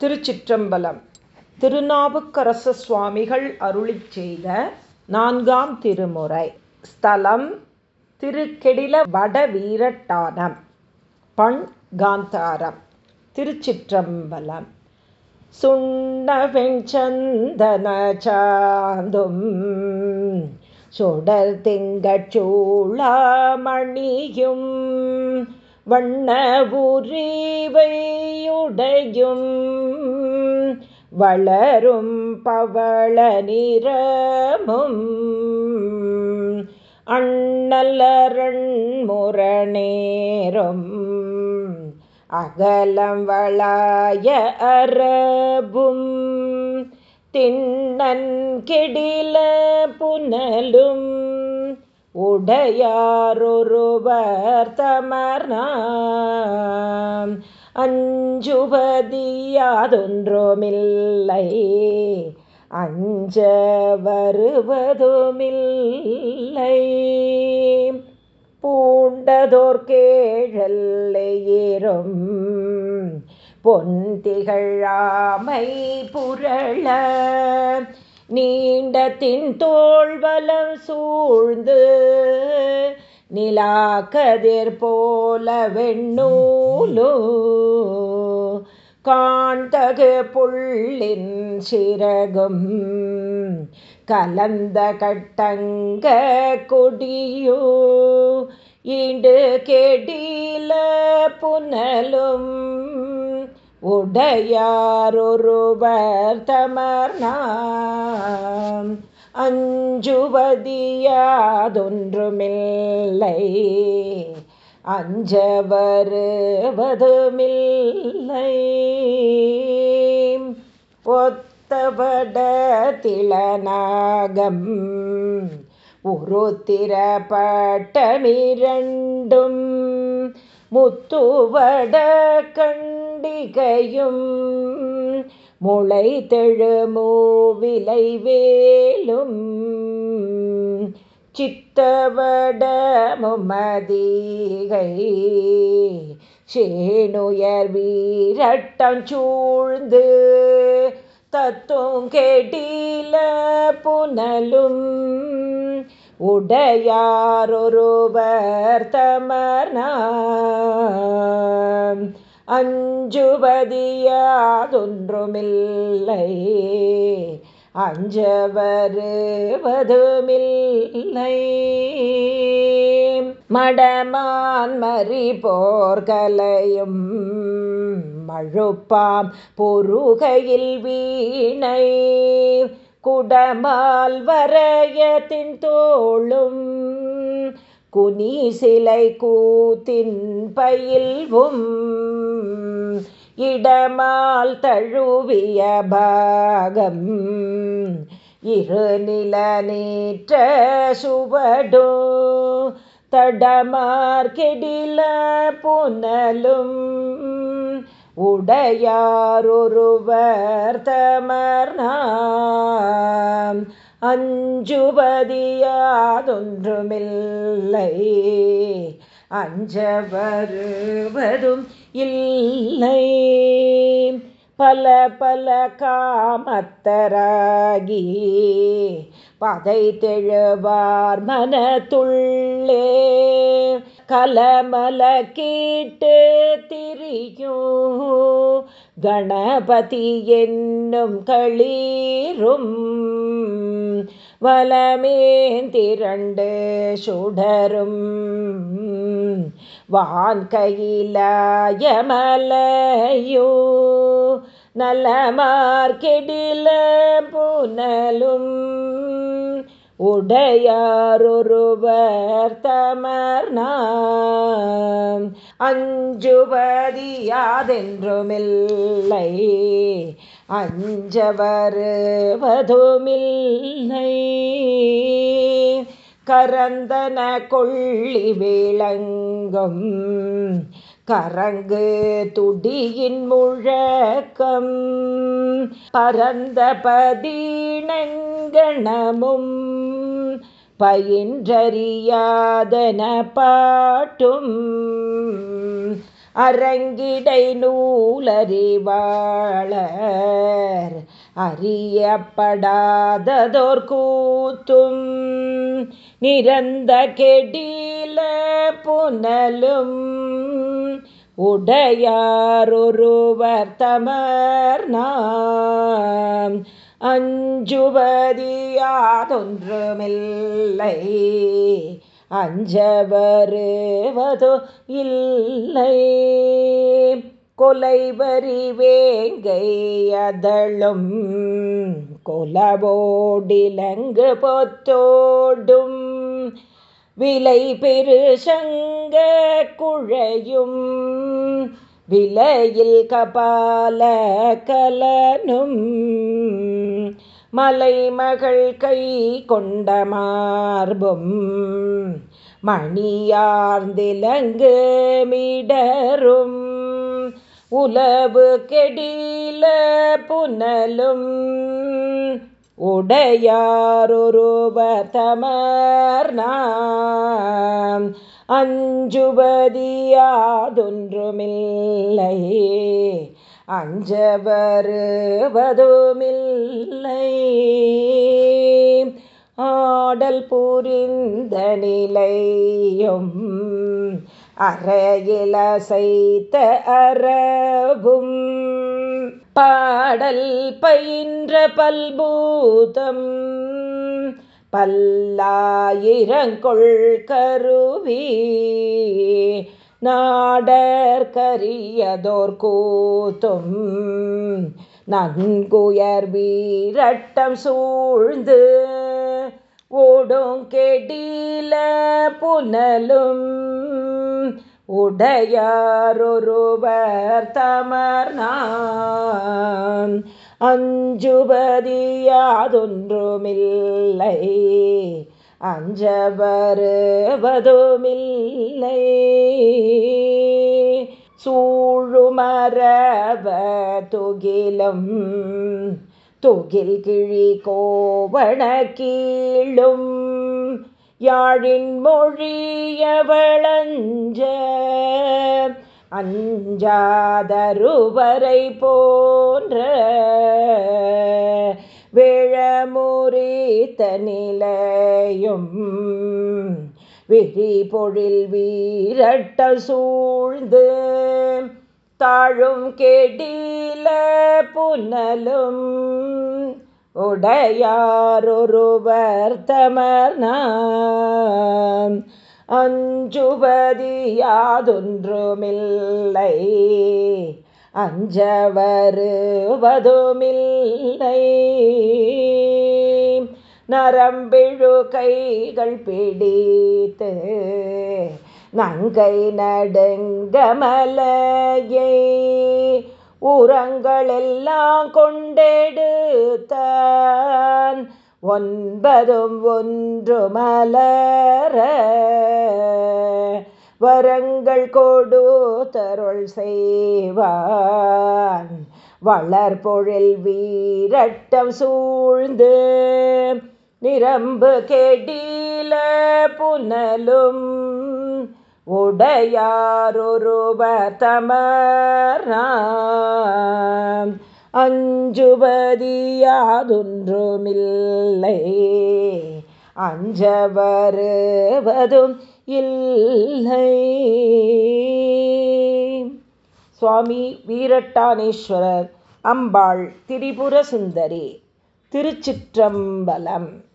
திருச்சிற்றம்பலம். திருநாவுக்கரச சுவாமிகள் அருளி செய்த நான்காம் திருமுறை. ஸ்தலம் திருக்கெடில வட வீரட்டானம் பண் காந்தாரம். திருச்சிற்றம்பலம். சுண்ண வெஞ்சந்தன சாந்தும். சுடர் திங்கச்சூளாமணியும் வண்ண உரிவையுடையும் வளரும் பவள நிறமும் அண்ணலரண்முரணேரும் அகலம் வளாய அரபும் திண்ணன் கெடில புனலும் உடையாரொருவர் தமர்னாம் அஞ்சுவதியாதொன்றுமில்லை அஞ்ச வருவதுமில்லை பூண்டதோர் கேழல்லையேறும் பொன் திகழாமை புரள நீண்டத்தின் தோல்வலம் சூழ்ந்து நிலா கதிர் போல வெண்ணூலோ. காண்தகு புள்ளின் சிறகும் கலந்த கட்டங்க கொடியோ. ஈண்டு கெடில புனலும் உடையாரொருவர் தமர்னாம் அஞ்சுவதியாதொன்றுமில்லை. அஞ்ச வருவதுமில்லை ஒத்தவட திளநாகம் உருத்திரப்பட்டமிரண்டும். முத்துவட கண் கண்டிகையும் முளை தெழுமூவிலை வேலும் சித்தவடமுமதீகை சேனுயர் வீரட்டம் சூழ்ந்து தத்தும் கெடில புனலும் உடையாரொருவர் தமர்னாம் அஞ்சுவதியாதொன்றுமில்லை. அஞ்ச வருவதுமில்லை மடமான் மறி போர்கலையும் மழுப்பாம் பொருகையில் வீணை. குடமால் வரையத்தின் தோளும் குனி சிலை கூத்தின் பயில்வும் இடமால் தழுவிய பாகம். இரு நில நீற்ற சுவடோ தடமார்கெடில புனலும். உடையாரொருவர் தமர்னாம் அஞ்சுவதியாதொன்றுமில்லை அஞ்ச வருவதும் இல்லை. பல பல காமத்தராகி பதை தெழுவார் மனத்துள்ளே. கலமல கீட்டு திரியோ கணபதி என்னும் களீரும் வலமேந்திரண்டு சுடரும். வான் கையிலாயமலையோ நலமார்கெடில புனலும். உடையாரொருவர் தமர்னாம் அஞ்சுவதியாதென்றுமில்லை அஞ்ச வருவதுமில்லை கரந்தன கொள்ளி விளங்கும் கரங்கு துடியின் முழக்கம். பரந்த பதினங்கணமும் பயின்றறியாதன பாட்டும். அரங்கிடை நூலறிவாளர் அறியப்படாததோர் கூத்தும் நிறந்த கெடில புனலும் உடையாரொருவர் தமர் நாம். அஞ்சுவதியாதொன்றுமில்லை அஞ்ச வருவதோ இல்லை. கொலைவரி வேங்கை அதழும் கொலவோடிலங்கு பொத்தோடும். விலை பெரு சங்க குழையும் விலையில் கபால கலனும். மலைமகள் கை கொண்ட மார்பும் மணியார்ந்திலங்கு மிடரும். உலவு கெடில புனலும். உடையாரொருவர் தமர் நாம் அஞ்சுபதியாதொன்றுமில்லை. அஞ்ச வருவதுமில்லை ஆடல் புரிந்த நிலையும் அறையில செய்த அறவும் பாடல் பயின்ற பல்பூதம் பல்லாயிரங்கொள் கருவி நாடற்கரியதோர் கூத்தும் நன்குயர் வீரட்டம் சூழ்ந்து ஓடும் கெடில புனலும் உடையாரொருவர் தமர் நான். அஞ்சுபதியாதொன்றுமில்லை அஞ்ச வருவதுமில்லை சூழுமரவ துகிலும் துகில் கிழி கோவண கீழும் யாழின் மொழியவளஞ்ச அஞ்சாதருவரை போன்ற விழமுறித்த நிலையும் விரி பொழில் வீரட்ட சூழ்ந்து தாழும் கெடில புனலும் உடையாரொருவர் தமர் நாம் அஞ்சுவதியாதொன்றுமில்லை அஞ்ச வருவதுமில்லை நரம்பிழு கைகள் பிடித்து நங்கை நடுங்கமலையை உரங்களெல்லாம் கொண்டெடுத்தான். ஒன்பதும் ஒன்று மலர வரங்கள் கொடு தருள் செய்வான். வளர்பொழில் வீரட்டம் சூழ்ந்து நிரம்பு கெடில புனலும் உடையாரொருவர் தமர் அஞ்சுவதியாதொன்றுமில்லை அஞ்ச வருவதும் இல்லை. சுவாமி வீரட்டானேஸ்வரர் அம்பாள் திரிபுர சுந்தரி திருச்சிற்றம்பலம்.